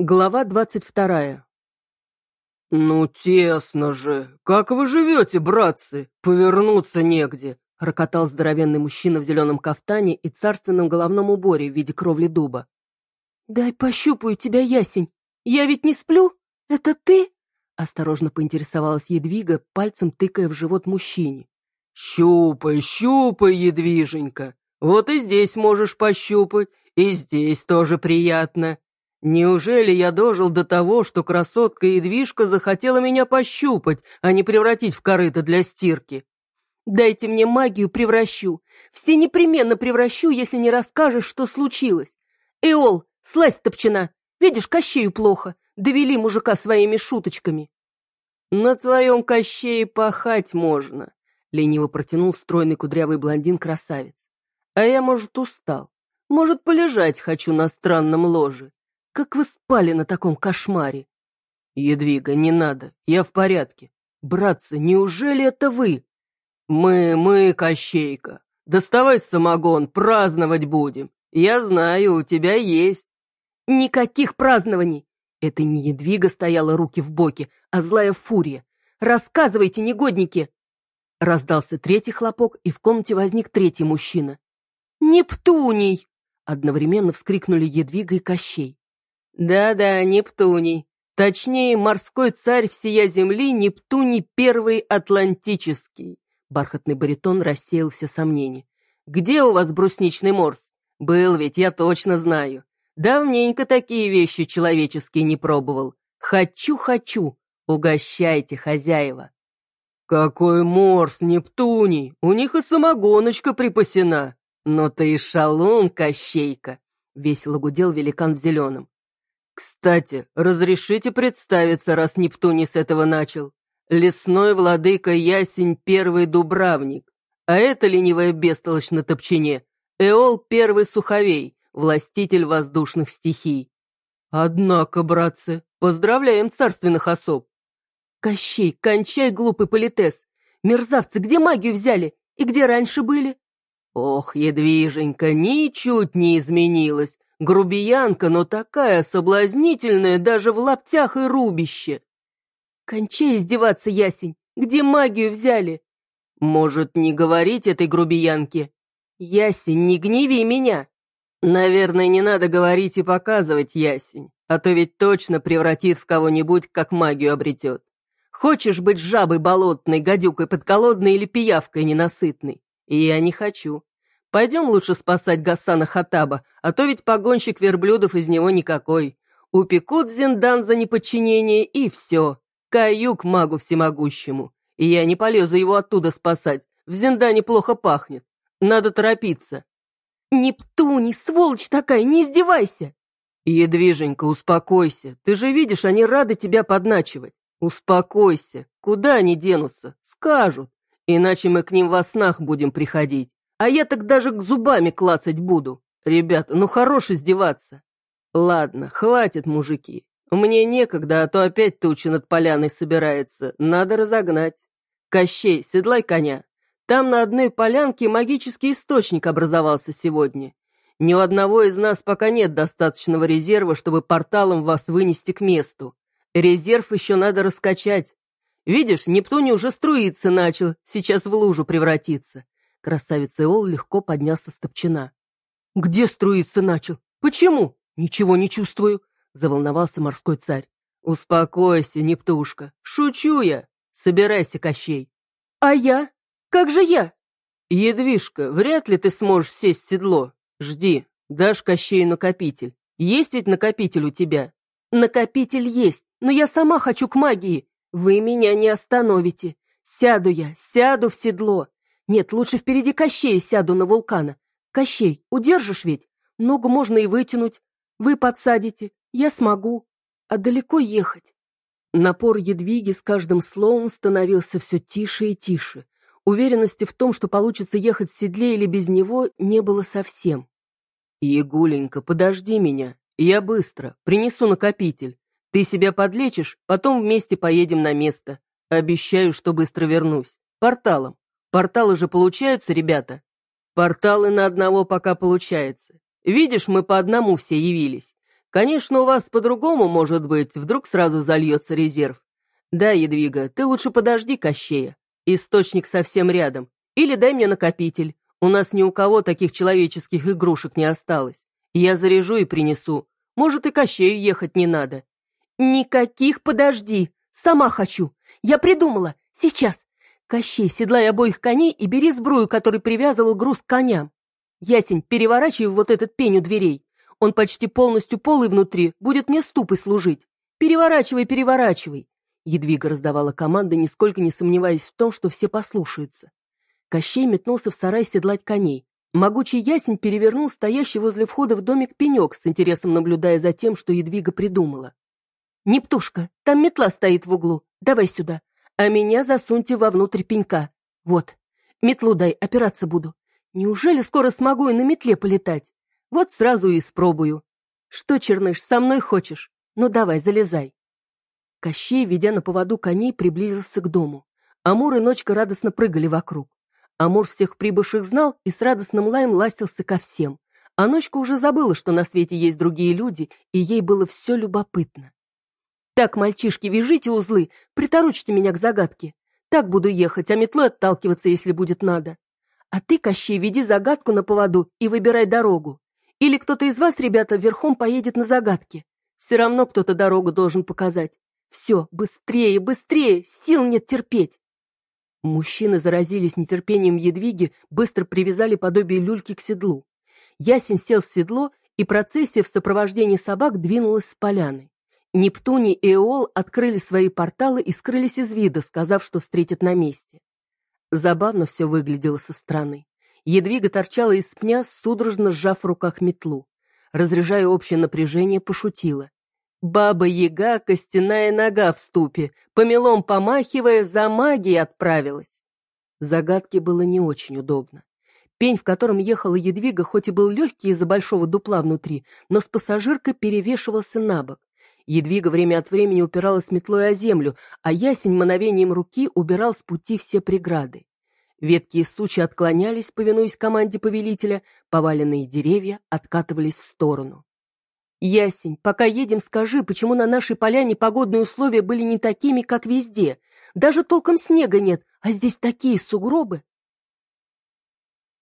Глава двадцать вторая. «Ну, тесно же! Как вы живете, братцы? Повернуться негде!» — рокотал здоровенный мужчина в зеленом кафтане и царственном головном уборе в виде кровли дуба. «Дай пощупаю тебя, ясень. Я ведь не сплю? Это ты?» Осторожно поинтересовалась Едвига, пальцем тыкая в живот мужчине. «Щупай, щупай, Едвиженька! Вот и здесь можешь пощупать, и здесь тоже приятно!» Неужели я дожил до того, что красотка Едвижка захотела меня пощупать, а не превратить в корыто для стирки? Дайте мне магию, превращу. Все непременно превращу, если не расскажешь, что случилось. Эол, слазь, топчина. Видишь, Кощею плохо. Довели мужика своими шуточками. На твоем Кощее пахать можно, лениво протянул стройный кудрявый блондин-красавец. А я, может, устал. Может, полежать хочу на странном ложе. Как вы спали на таком кошмаре? Едвига, не надо, я в порядке. Братцы, неужели это вы? Мы, мы, Кощейка. Доставай самогон, праздновать будем. Я знаю, у тебя есть. Никаких празднований. Это не Едвига стояла руки в боки, а злая фурия. Рассказывайте, негодники. Раздался третий хлопок, и в комнате возник третий мужчина. «Нептуний!» Одновременно вскрикнули Едвига и Кощей. Да-да, Нептуний. Точнее, морской царь всея земли Нептуний Первый Атлантический. Бархатный баритон рассеял все сомнения. Где у вас брусничный морс? Был ведь, я точно знаю. Давненько такие вещи человеческие не пробовал. Хочу, хочу. Угощайте, хозяева. Какой морс, Нептуний! У них и самогоночка припасена. Но ты и шалун, Кощейка. Весело гудел великан в зеленом. «Кстати, разрешите представиться, раз Нептуний с этого начал. Лесной владыка Ясень Первый Дубравник, а это ленивая бестолочь на топчине, Эол Первый Суховей, властитель воздушных стихий. Однако, братцы, поздравляем царственных особ. Кощей, кончай, глупый политес. Мерзавцы, где магию взяли? И где раньше были? Ох, едвиженька, ничуть не изменилась. Грубиянка, но такая соблазнительная даже в лаптях и рубище. Кончай издеваться, Ясень. Где магию взяли? Может, не говорить этой грубиянке? Ясень, не гневи меня. Наверное, не надо говорить и показывать, Ясень, а то ведь точно превратит в кого-нибудь, как магию обретет. Хочешь быть жабой болотной, гадюкой подколодной или пиявкой ненасытной? И я не хочу. Пойдем лучше спасать Гасана Хатаба, а то ведь погонщик верблюдов из него никакой. Упекут Зиндан за неподчинение, и все. Каюк магу всемогущему. И я не полезу его оттуда спасать. В Зиндане плохо пахнет. Надо торопиться. Нептуни, сволочь такая, не издевайся. Едвиженька, успокойся. Ты же видишь, они рады тебя подначивать. Успокойся. Куда они денутся? Скажут. Иначе мы к ним во снах будем приходить. А я так даже к зубами клацать буду. Ребята, ну хорош издеваться. Ладно, хватит, мужики. Мне некогда, а то опять туча над поляной собирается. Надо разогнать. Кощей, седлай коня. Там на одной полянке магический источник образовался сегодня. Ни у одного из нас пока нет достаточного резерва, чтобы порталом вас вынести к месту. Резерв еще надо раскачать. Видишь, Нептуний уже струиться начал, сейчас в лужу превратится. Красавец Эол легко поднялся с топчина. «Где струиться начал? Почему? Ничего не чувствую», — заволновался морской царь. «Успокойся, Нептушка. Шучу я. Собирайся, Кощей». «А я? Как же я?» «Едвижка, вряд ли ты сможешь сесть в седло. Жди, дашь Кощею накопитель. Есть ведь накопитель у тебя?» «Накопитель есть, но я сама хочу к магии. Вы меня не остановите. Сяду я, сяду в седло. Нет, лучше впереди Кощея сяду на вулкана. Кощей, удержишь ведь? Ногу можно и вытянуть. Вы подсадите, я смогу. А далеко ехать? Напор Едвиги с каждым словом становился все тише и тише. Уверенности в том, что получится ехать в седле или без него, не было совсем. «Егуленька, подожди меня. Я быстро. Принесу накопитель. Ты себя подлечишь, потом вместе поедем на место. Обещаю, что быстро вернусь. Порталом. Порталы же получаются, ребята? Порталы на одного пока получается. Видишь, мы по одному все явились. Конечно, у вас по-другому может быть, вдруг сразу зальется резерв. Да, Едвига, ты лучше подожди Кощея. Источник совсем рядом. Или дай мне накопитель. У нас ни у кого таких человеческих игрушек не осталось. Я заряжу и принесу. Может, и Кощею ехать не надо. Никаких подожди. Сама хочу. Я придумала. Сейчас. Кощей, седлай обоих коней и бери сбрую, который привязывал груз к коням. Ясень, переворачивай вот этот пень у дверей. Он почти полностью полый внутри, будет мне ступой служить. Переворачивай, переворачивай. Едвига раздавала команды, нисколько не сомневаясь в том, что все послушаются. Кощей метнулся в сарай седлать коней. Могучий ясень перевернул стоящий возле входа в домик пенек, с интересом наблюдая за тем, что Едвига придумала. «Нептушка, там метла стоит в углу. Давай сюда. А меня засуньте вовнутрь пенька. Вот. Метлу дай, опираться буду. Неужели скоро смогу и на метле полетать? Вот сразу и испробую. Что, Черныш, со мной хочешь? Ну давай, залезай». Кощей, ведя на поводу коней, приблизился к дому. Амур и Ночка радостно прыгали вокруг. Амур всех прибывших знал и с радостным лаем ластился ко всем. А Ночка уже забыла, что на свете есть другие люди, и ей было все любопытно. «Так, мальчишки, вяжите узлы, приторочьте меня к загадке. Так буду ехать, а метлой отталкиваться, если будет надо. А ты, Кощей, веди загадку на поводу и выбирай дорогу. Или кто-то из вас, ребята, верхом поедет на загадке. Все равно кто-то дорогу должен показать. Все, быстрее, быстрее, сил нет терпеть. Мужчины заразились нетерпением едвиги, быстро привязали подобие люльки к седлу. Ясень сел в седло, и процессия в сопровождении собак двинулась с поляны. Нептуний и Эол открыли свои порталы и скрылись из вида, сказав, что встретят на месте. Забавно все выглядело со стороны. Едвига торчала из пня, судорожно сжав в руках метлу. Разряжая общее напряжение, пошутила. Баба-яга, костяная нога в ступе, помелом помахивая, за магией отправилась. Загадке было не очень удобно. Пень, в котором ехала Едвига, хоть и был легкий из-за большого дупла внутри, но с пассажиркой перевешивался на бок. Едвига время от времени упиралась метлой о землю, а ясень мановением руки убирал с пути все преграды. Ветки и сучи отклонялись, повинуясь команде повелителя, поваленные деревья откатывались в сторону. «Ясень, пока едем, скажи, почему на нашей поляне погодные условия были не такими, как везде? Даже толком снега нет, а здесь такие сугробы!»